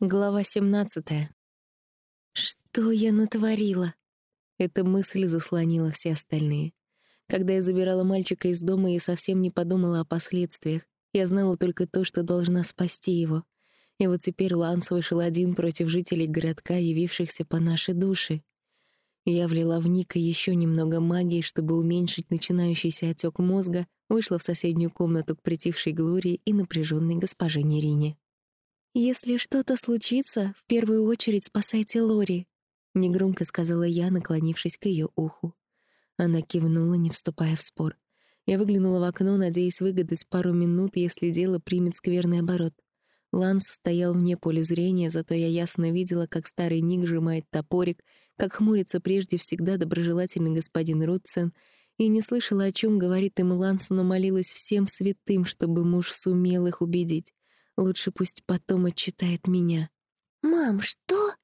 Глава 17. Что я натворила? Эта мысль заслонила все остальные. Когда я забирала мальчика из дома, я совсем не подумала о последствиях. Я знала только то, что должна спасти его. И вот теперь Ланс вышел один против жителей городка, явившихся по нашей душе. Я влила в Ника еще немного магии, чтобы уменьшить начинающийся отек мозга, вышла в соседнюю комнату к притихшей Глории и напряженной госпоже Нерине. «Если что-то случится, в первую очередь спасайте Лори», — негромко сказала я, наклонившись к ее уху. Она кивнула, не вступая в спор. Я выглянула в окно, надеясь выгадать пару минут, если дело примет скверный оборот. Ланс стоял вне поля зрения, зато я ясно видела, как старый Ник сжимает топорик, как хмурится прежде всегда доброжелательный господин Рутсен, и не слышала, о чем говорит им Ланс, но молилась всем святым, чтобы муж сумел их убедить. Лучше пусть потом отчитает меня. «Мам, что?»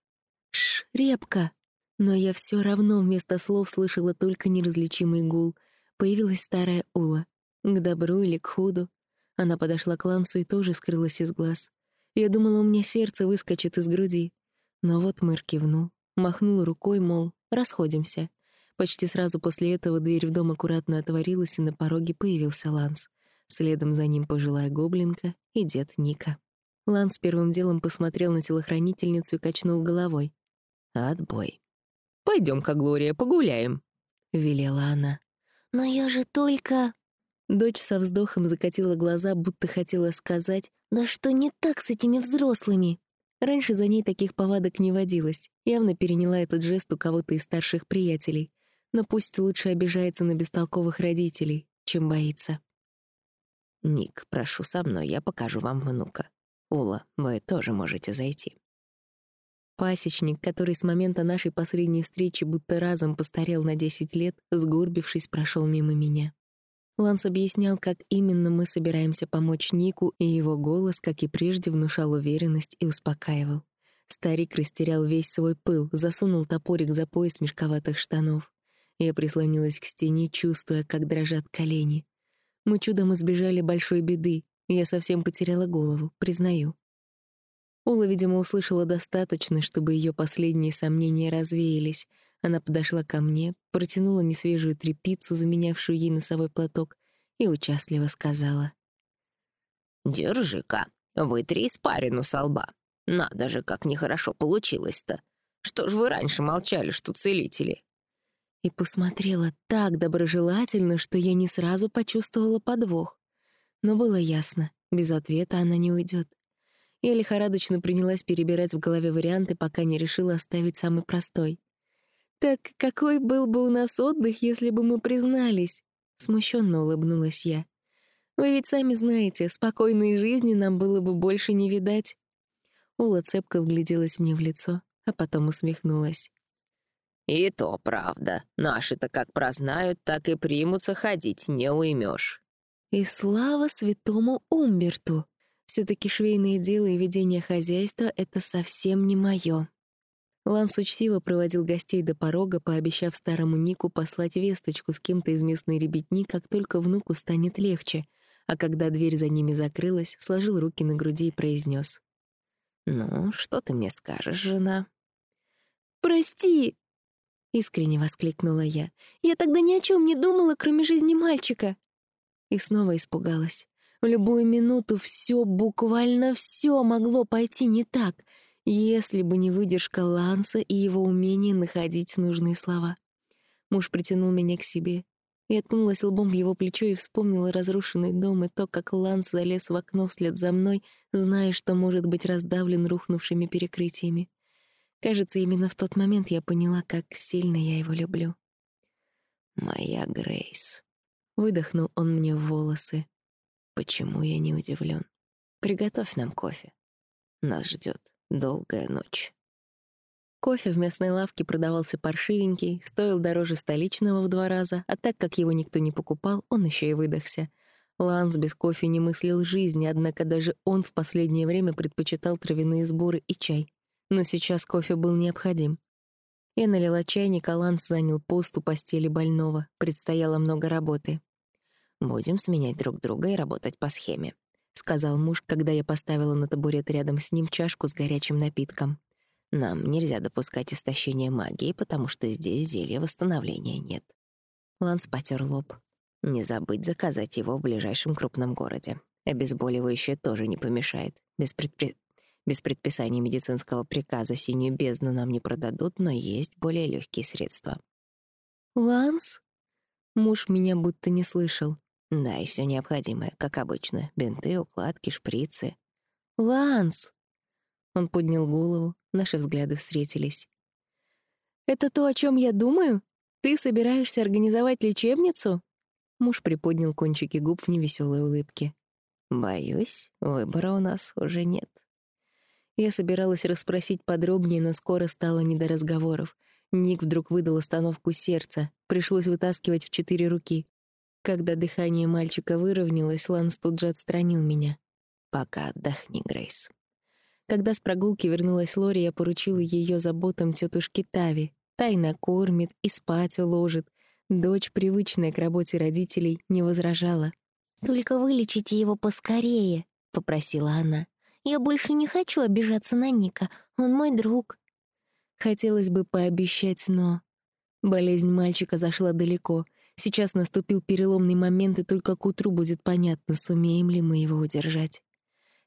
«Ш, репка!» Но я все равно вместо слов слышала только неразличимый гул. Появилась старая Ула. К добру или к худу. Она подошла к Лансу и тоже скрылась из глаз. Я думала, у меня сердце выскочит из груди. Но вот мэр кивнул, махнул рукой, мол, расходимся. Почти сразу после этого дверь в дом аккуратно отворилась, и на пороге появился Ланс. Следом за ним пожилая гоблинка и дед Ника. Ланс первым делом посмотрел на телохранительницу и качнул головой. «Отбой». «Пойдем-ка, Глория, погуляем», — велела она. «Но я же только...» Дочь со вздохом закатила глаза, будто хотела сказать, «Да что не так с этими взрослыми?» Раньше за ней таких повадок не водилось. Явно переняла этот жест у кого-то из старших приятелей. Но пусть лучше обижается на бестолковых родителей, чем боится. «Ник, прошу со мной, я покажу вам внука. Ула, вы тоже можете зайти». Пасечник, который с момента нашей последней встречи будто разом постарел на 10 лет, сгорбившись, прошел мимо меня. Ланс объяснял, как именно мы собираемся помочь Нику, и его голос, как и прежде, внушал уверенность и успокаивал. Старик растерял весь свой пыл, засунул топорик за пояс мешковатых штанов. Я прислонилась к стене, чувствуя, как дрожат колени. Мы чудом избежали большой беды. Я совсем потеряла голову, признаю. Ула, видимо, услышала достаточно, чтобы ее последние сомнения развеялись. Она подошла ко мне, протянула несвежую тряпицу, заменявшую ей носовой платок, и участливо сказала. «Держи-ка, вытри испарину со лба. Надо же, как нехорошо получилось-то. Что ж вы раньше молчали, что целители?» И посмотрела так доброжелательно, что я не сразу почувствовала подвох. Но было ясно, без ответа она не уйдет. Я лихорадочно принялась перебирать в голове варианты, пока не решила оставить самый простой. «Так какой был бы у нас отдых, если бы мы признались?» Смущенно улыбнулась я. «Вы ведь сами знаете, спокойной жизни нам было бы больше не видать». Ула цепко вгляделась мне в лицо, а потом усмехнулась. «И то правда. Наши-то как прознают, так и примутся ходить, не уймешь. И слава святому Умберту! все таки швейное дело и ведение хозяйства — это совсем не мое. Ланс учтиво проводил гостей до порога, пообещав старому Нику послать весточку с кем-то из местной ребятни, как только внуку станет легче, а когда дверь за ними закрылась, сложил руки на груди и произнес: «Ну, что ты мне скажешь, жена?» «Прости!» — искренне воскликнула я. «Я тогда ни о чем не думала, кроме жизни мальчика!» И снова испугалась. В любую минуту все, буквально все могло пойти не так, если бы не выдержка Ланса и его умение находить нужные слова. Муж притянул меня к себе. Я ткнулась лбом в его плечо и вспомнила разрушенный дом и то, как Ланс залез в окно вслед за мной, зная, что может быть раздавлен рухнувшими перекрытиями. Кажется, именно в тот момент я поняла, как сильно я его люблю. «Моя Грейс», — выдохнул он мне в волосы. «Почему я не удивлен? Приготовь нам кофе. Нас ждет долгая ночь». Кофе в местной лавке продавался паршивенький, стоил дороже столичного в два раза, а так как его никто не покупал, он еще и выдохся. Ланс без кофе не мыслил жизни, однако даже он в последнее время предпочитал травяные сборы и чай но сейчас кофе был необходим. Я налила чайник, а Ланс занял пост у постели больного. Предстояло много работы. «Будем сменять друг друга и работать по схеме. — сказал муж, когда я поставила на табурет рядом с ним чашку с горячим напитком. «Нам нельзя допускать истощения магии, потому что здесь зелья восстановления нет». Ланс потер лоб. «Не забыть заказать его в ближайшем крупном городе. Обезболивающее тоже не помешает. Без, предпри... Без предписания медицинского приказа синюю бездну нам не продадут, но есть более легкие средства». «Ланс?» Муж меня будто не слышал. Да, и все необходимое, как обычно. Бинты, укладки, шприцы. «Ланс!» Он поднял голову, наши взгляды встретились. «Это то, о чем я думаю? Ты собираешься организовать лечебницу?» Муж приподнял кончики губ в невеселой улыбке. «Боюсь, выбора у нас уже нет». Я собиралась расспросить подробнее, но скоро стало не до разговоров. Ник вдруг выдал остановку сердца. Пришлось вытаскивать в четыре руки. Когда дыхание мальчика выровнялось, Ланс тут же отстранил меня. «Пока отдохни, Грейс». Когда с прогулки вернулась Лори, я поручила ее заботам тетушки Тави. Тайно кормит и спать уложит. Дочь, привычная к работе родителей, не возражала. «Только вылечите его поскорее», — попросила она. «Я больше не хочу обижаться на Ника. Он мой друг». Хотелось бы пообещать, но... Болезнь мальчика зашла далеко. Сейчас наступил переломный момент, и только к утру будет понятно, сумеем ли мы его удержать.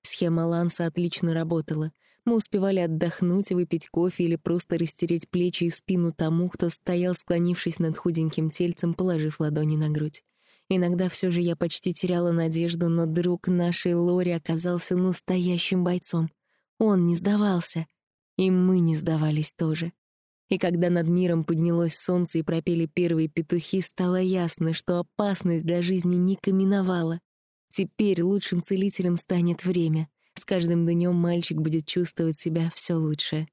Схема Ланса отлично работала. Мы успевали отдохнуть, выпить кофе или просто растереть плечи и спину тому, кто стоял, склонившись над худеньким тельцем, положив ладони на грудь. Иногда все же я почти теряла надежду, но друг нашей Лори оказался настоящим бойцом. Он не сдавался. И мы не сдавались тоже. И когда над миром поднялось солнце и пропели первые петухи, стало ясно, что опасность для жизни Ника миновала. Теперь лучшим целителем станет время. С каждым днем мальчик будет чувствовать себя все лучше.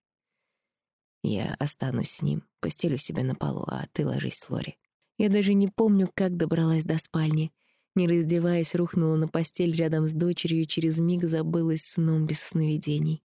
Я останусь с ним, постелю себя на полу, а ты ложись с Лори. Я даже не помню, как добралась до спальни. Не раздеваясь, рухнула на постель рядом с дочерью и через миг забылась сном без сновидений.